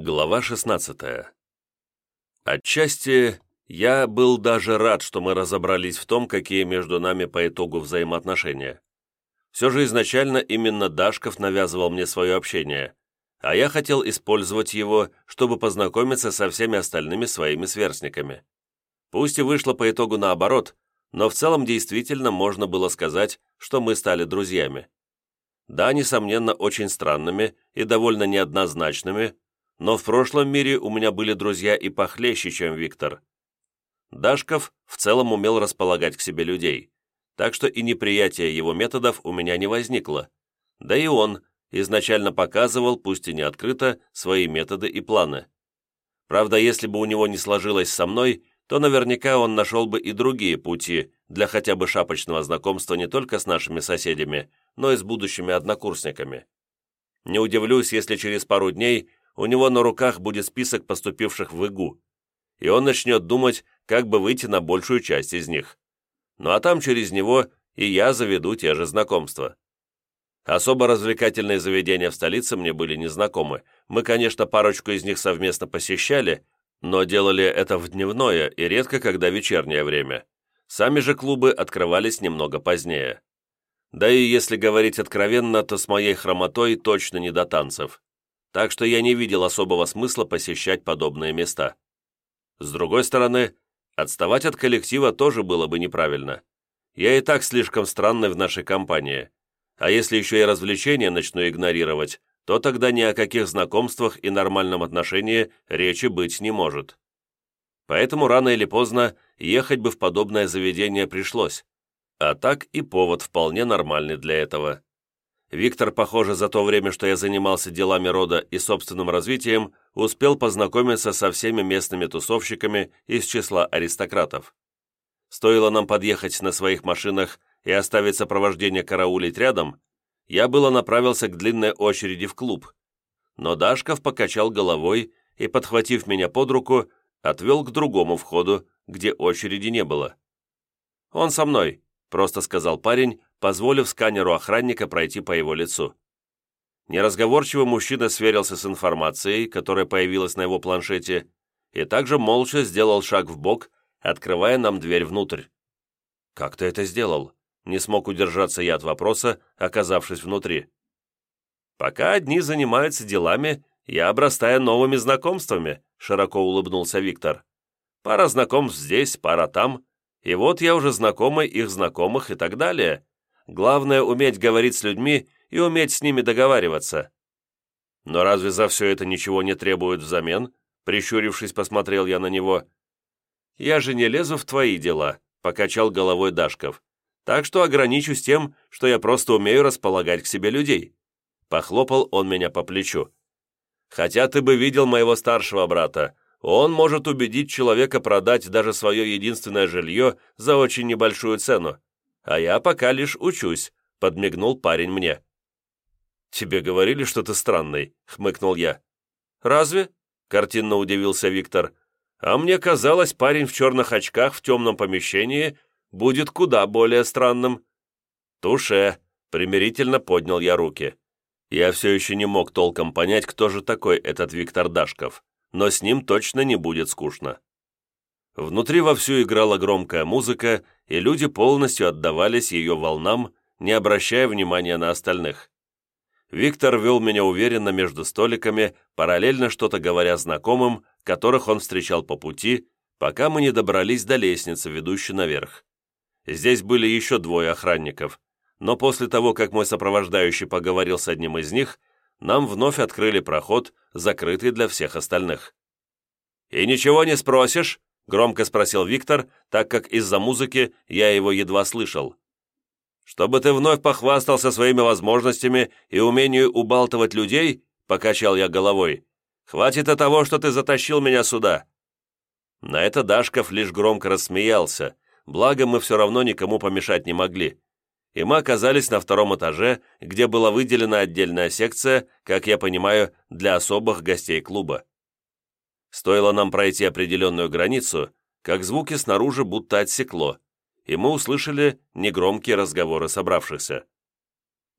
Глава 16 Отчасти я был даже рад, что мы разобрались в том, какие между нами по итогу взаимоотношения. Все же изначально именно Дашков навязывал мне свое общение, а я хотел использовать его, чтобы познакомиться со всеми остальными своими сверстниками. Пусть и вышло по итогу наоборот, но в целом действительно можно было сказать, что мы стали друзьями. Да, несомненно, очень странными и довольно неоднозначными, но в прошлом мире у меня были друзья и похлеще, чем Виктор. Дашков в целом умел располагать к себе людей, так что и неприятие его методов у меня не возникло. Да и он изначально показывал, пусть и не открыто, свои методы и планы. Правда, если бы у него не сложилось со мной, то наверняка он нашел бы и другие пути для хотя бы шапочного знакомства не только с нашими соседями, но и с будущими однокурсниками. Не удивлюсь, если через пару дней у него на руках будет список поступивших в ИГУ, и он начнет думать, как бы выйти на большую часть из них. Ну а там через него и я заведу те же знакомства. Особо развлекательные заведения в столице мне были незнакомы. Мы, конечно, парочку из них совместно посещали, но делали это в дневное и редко когда вечернее время. Сами же клубы открывались немного позднее. Да и если говорить откровенно, то с моей хромотой точно не до танцев так что я не видел особого смысла посещать подобные места. С другой стороны, отставать от коллектива тоже было бы неправильно. Я и так слишком странный в нашей компании, а если еще и развлечения начну игнорировать, то тогда ни о каких знакомствах и нормальном отношении речи быть не может. Поэтому рано или поздно ехать бы в подобное заведение пришлось, а так и повод вполне нормальный для этого. Виктор, похоже, за то время, что я занимался делами рода и собственным развитием, успел познакомиться со всеми местными тусовщиками из числа аристократов. Стоило нам подъехать на своих машинах и оставить сопровождение караулить рядом, я было направился к длинной очереди в клуб. Но Дашков покачал головой и, подхватив меня под руку, отвел к другому входу, где очереди не было. «Он со мной», — просто сказал парень, позволив сканеру охранника пройти по его лицу. Неразговорчивый мужчина сверился с информацией, которая появилась на его планшете, и также молча сделал шаг в бок, открывая нам дверь внутрь. «Как ты это сделал?» Не смог удержаться я от вопроса, оказавшись внутри. «Пока одни занимаются делами, я обрастаю новыми знакомствами», широко улыбнулся Виктор. «Пара знакомств здесь, пара там, и вот я уже знакомый их знакомых и так далее. Главное – уметь говорить с людьми и уметь с ними договариваться. Но разве за все это ничего не требуют взамен? Прищурившись, посмотрел я на него. «Я же не лезу в твои дела», – покачал головой Дашков. «Так что ограничусь тем, что я просто умею располагать к себе людей». Похлопал он меня по плечу. «Хотя ты бы видел моего старшего брата. Он может убедить человека продать даже свое единственное жилье за очень небольшую цену а я пока лишь учусь», — подмигнул парень мне. «Тебе говорили, что ты странный», — хмыкнул я. «Разве?» — картинно удивился Виктор. «А мне казалось, парень в черных очках в темном помещении будет куда более странным». «Туше», — примирительно поднял я руки. Я все еще не мог толком понять, кто же такой этот Виктор Дашков, но с ним точно не будет скучно. Внутри вовсю играла громкая музыка, и люди полностью отдавались ее волнам, не обращая внимания на остальных. Виктор вел меня уверенно между столиками, параллельно что-то говоря знакомым, которых он встречал по пути, пока мы не добрались до лестницы, ведущей наверх. Здесь были еще двое охранников, но после того, как мой сопровождающий поговорил с одним из них, нам вновь открыли проход, закрытый для всех остальных. «И ничего не спросишь?» Громко спросил Виктор, так как из-за музыки я его едва слышал. «Чтобы ты вновь похвастался своими возможностями и умением убалтывать людей?» — покачал я головой. «Хватит и того, что ты затащил меня сюда». На это Дашков лишь громко рассмеялся, благо мы все равно никому помешать не могли. И мы оказались на втором этаже, где была выделена отдельная секция, как я понимаю, для особых гостей клуба. Стоило нам пройти определенную границу, как звуки снаружи будто отсекло, и мы услышали негромкие разговоры собравшихся.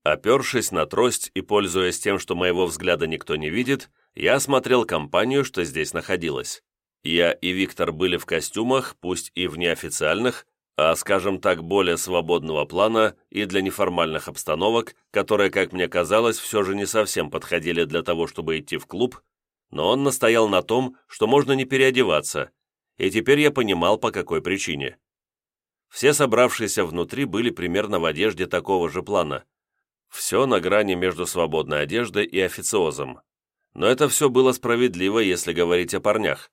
Опершись на трость и пользуясь тем, что моего взгляда никто не видит, я осмотрел компанию, что здесь находилась. Я и Виктор были в костюмах, пусть и в неофициальных, а, скажем так, более свободного плана и для неформальных обстановок, которые, как мне казалось, все же не совсем подходили для того, чтобы идти в клуб, но он настоял на том, что можно не переодеваться, и теперь я понимал, по какой причине. Все собравшиеся внутри были примерно в одежде такого же плана. Все на грани между свободной одеждой и официозом. Но это все было справедливо, если говорить о парнях.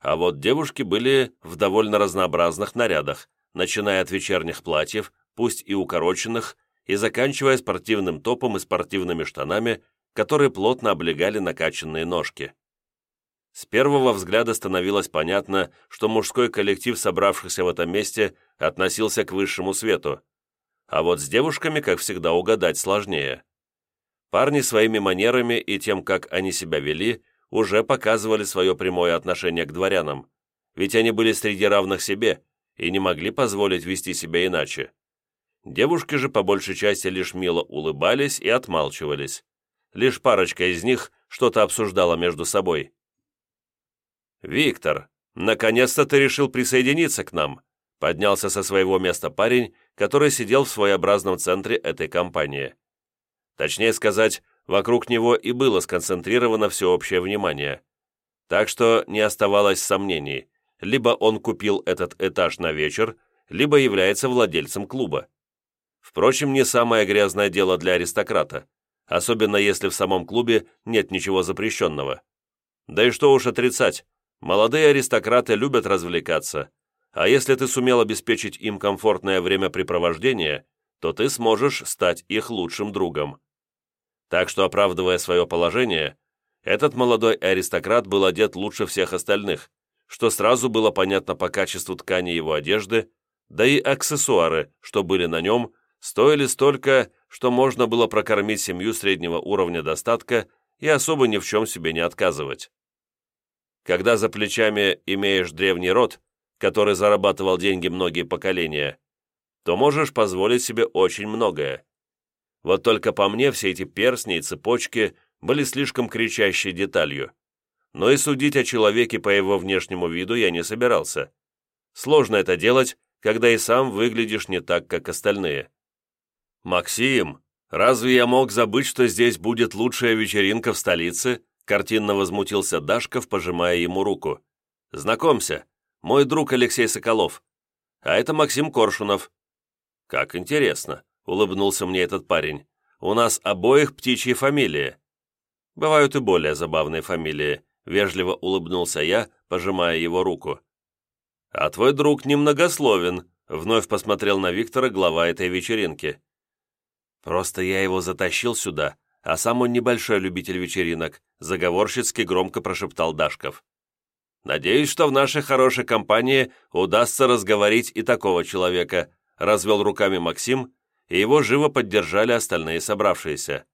А вот девушки были в довольно разнообразных нарядах, начиная от вечерних платьев, пусть и укороченных, и заканчивая спортивным топом и спортивными штанами, которые плотно облегали накачанные ножки. С первого взгляда становилось понятно, что мужской коллектив, собравшихся в этом месте, относился к высшему свету. А вот с девушками, как всегда, угадать сложнее. Парни своими манерами и тем, как они себя вели, уже показывали свое прямое отношение к дворянам, ведь они были среди равных себе и не могли позволить вести себя иначе. Девушки же по большей части лишь мило улыбались и отмалчивались. Лишь парочка из них что-то обсуждала между собой. «Виктор, наконец-то ты решил присоединиться к нам», поднялся со своего места парень, который сидел в своеобразном центре этой компании. Точнее сказать, вокруг него и было сконцентрировано всеобщее внимание. Так что не оставалось сомнений, либо он купил этот этаж на вечер, либо является владельцем клуба. Впрочем, не самое грязное дело для аристократа, особенно если в самом клубе нет ничего запрещенного. Да и что уж отрицать, Молодые аристократы любят развлекаться, а если ты сумел обеспечить им комфортное времяпрепровождение, то ты сможешь стать их лучшим другом. Так что, оправдывая свое положение, этот молодой аристократ был одет лучше всех остальных, что сразу было понятно по качеству ткани его одежды, да и аксессуары, что были на нем, стоили столько, что можно было прокормить семью среднего уровня достатка и особо ни в чем себе не отказывать. Когда за плечами имеешь древний род, который зарабатывал деньги многие поколения, то можешь позволить себе очень многое. Вот только по мне все эти перстни и цепочки были слишком кричащей деталью. Но и судить о человеке по его внешнему виду я не собирался. Сложно это делать, когда и сам выглядишь не так, как остальные. «Максим, разве я мог забыть, что здесь будет лучшая вечеринка в столице, Картинно возмутился Дашков, пожимая ему руку. «Знакомься, мой друг Алексей Соколов. А это Максим Коршунов». «Как интересно», — улыбнулся мне этот парень. «У нас обоих птичьи фамилии». «Бывают и более забавные фамилии», — вежливо улыбнулся я, пожимая его руку. «А твой друг немногословен», — вновь посмотрел на Виктора глава этой вечеринки. «Просто я его затащил сюда, а сам он небольшой любитель вечеринок», заговорщицки громко прошептал Дашков. «Надеюсь, что в нашей хорошей компании удастся разговорить и такого человека», развел руками Максим, и его живо поддержали остальные собравшиеся.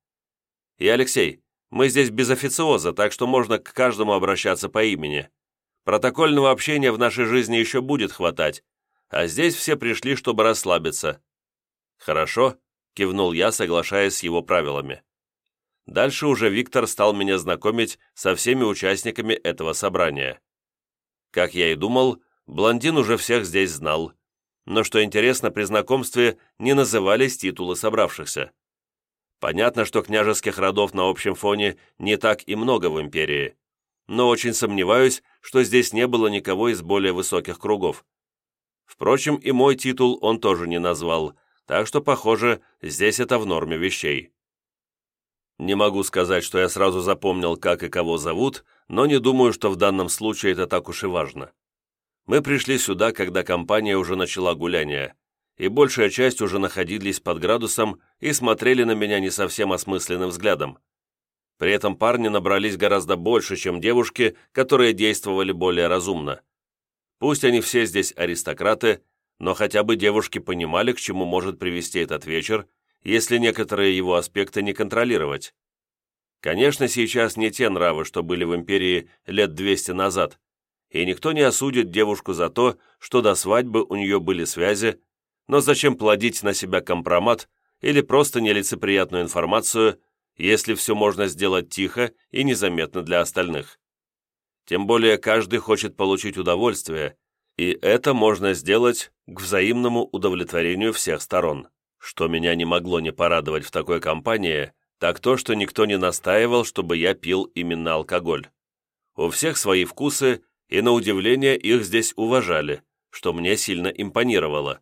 «И Алексей, мы здесь без официоза, так что можно к каждому обращаться по имени. Протокольного общения в нашей жизни еще будет хватать, а здесь все пришли, чтобы расслабиться». «Хорошо», — кивнул я, соглашаясь с его правилами. Дальше уже Виктор стал меня знакомить со всеми участниками этого собрания. Как я и думал, блондин уже всех здесь знал. Но что интересно, при знакомстве не назывались титулы собравшихся. Понятно, что княжеских родов на общем фоне не так и много в империи, но очень сомневаюсь, что здесь не было никого из более высоких кругов. Впрочем, и мой титул он тоже не назвал, так что, похоже, здесь это в норме вещей. Не могу сказать, что я сразу запомнил, как и кого зовут, но не думаю, что в данном случае это так уж и важно. Мы пришли сюда, когда компания уже начала гуляние, и большая часть уже находились под градусом и смотрели на меня не совсем осмысленным взглядом. При этом парни набрались гораздо больше, чем девушки, которые действовали более разумно. Пусть они все здесь аристократы, но хотя бы девушки понимали, к чему может привести этот вечер, если некоторые его аспекты не контролировать. Конечно, сейчас не те нравы, что были в империи лет 200 назад, и никто не осудит девушку за то, что до свадьбы у нее были связи, но зачем плодить на себя компромат или просто нелицеприятную информацию, если все можно сделать тихо и незаметно для остальных. Тем более каждый хочет получить удовольствие, и это можно сделать к взаимному удовлетворению всех сторон. Что меня не могло не порадовать в такой компании, так то, что никто не настаивал, чтобы я пил именно алкоголь. У всех свои вкусы, и на удивление их здесь уважали, что мне сильно импонировало.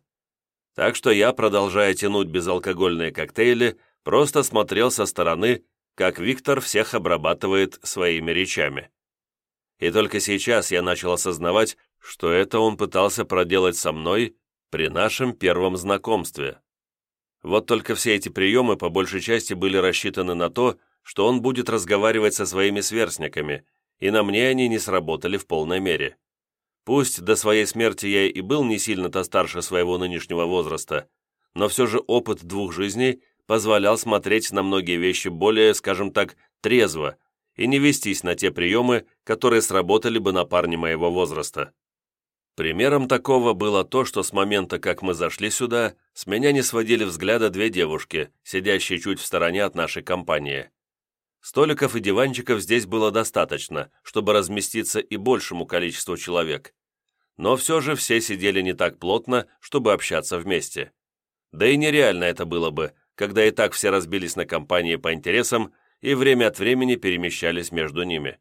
Так что я, продолжая тянуть безалкогольные коктейли, просто смотрел со стороны, как Виктор всех обрабатывает своими речами. И только сейчас я начал осознавать, что это он пытался проделать со мной при нашем первом знакомстве. Вот только все эти приемы по большей части были рассчитаны на то, что он будет разговаривать со своими сверстниками, и на мне они не сработали в полной мере. Пусть до своей смерти я и был не сильно-то старше своего нынешнего возраста, но все же опыт двух жизней позволял смотреть на многие вещи более, скажем так, трезво и не вестись на те приемы, которые сработали бы на парне моего возраста. Примером такого было то, что с момента, как мы зашли сюда, с меня не сводили взгляда две девушки, сидящие чуть в стороне от нашей компании. Столиков и диванчиков здесь было достаточно, чтобы разместиться и большему количеству человек. Но все же все сидели не так плотно, чтобы общаться вместе. Да и нереально это было бы, когда и так все разбились на компании по интересам и время от времени перемещались между ними.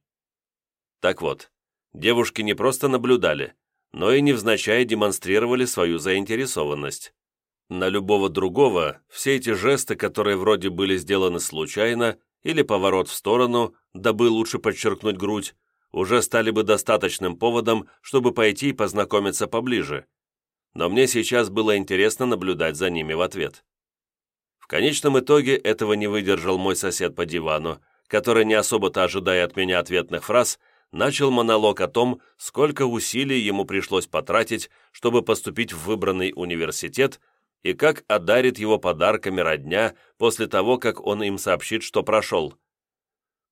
Так вот, девушки не просто наблюдали, но и невзначай демонстрировали свою заинтересованность. На любого другого все эти жесты, которые вроде были сделаны случайно, или поворот в сторону, дабы лучше подчеркнуть грудь, уже стали бы достаточным поводом, чтобы пойти и познакомиться поближе. Но мне сейчас было интересно наблюдать за ними в ответ. В конечном итоге этого не выдержал мой сосед по дивану, который, не особо-то ожидая от меня ответных фраз, начал монолог о том, сколько усилий ему пришлось потратить, чтобы поступить в выбранный университет и как одарит его подарками родня после того, как он им сообщит, что прошел.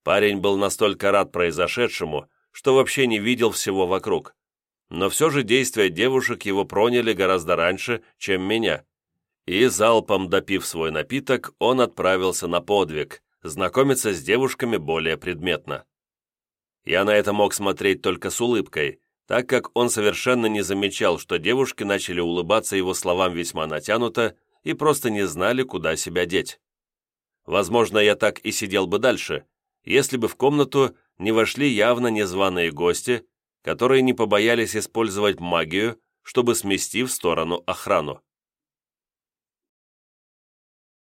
Парень был настолько рад произошедшему, что вообще не видел всего вокруг. Но все же действия девушек его проняли гораздо раньше, чем меня. И, залпом допив свой напиток, он отправился на подвиг, знакомиться с девушками более предметно. Я на это мог смотреть только с улыбкой, так как он совершенно не замечал, что девушки начали улыбаться его словам весьма натянуто и просто не знали, куда себя деть. Возможно, я так и сидел бы дальше, если бы в комнату не вошли явно незваные гости, которые не побоялись использовать магию, чтобы смести в сторону охрану.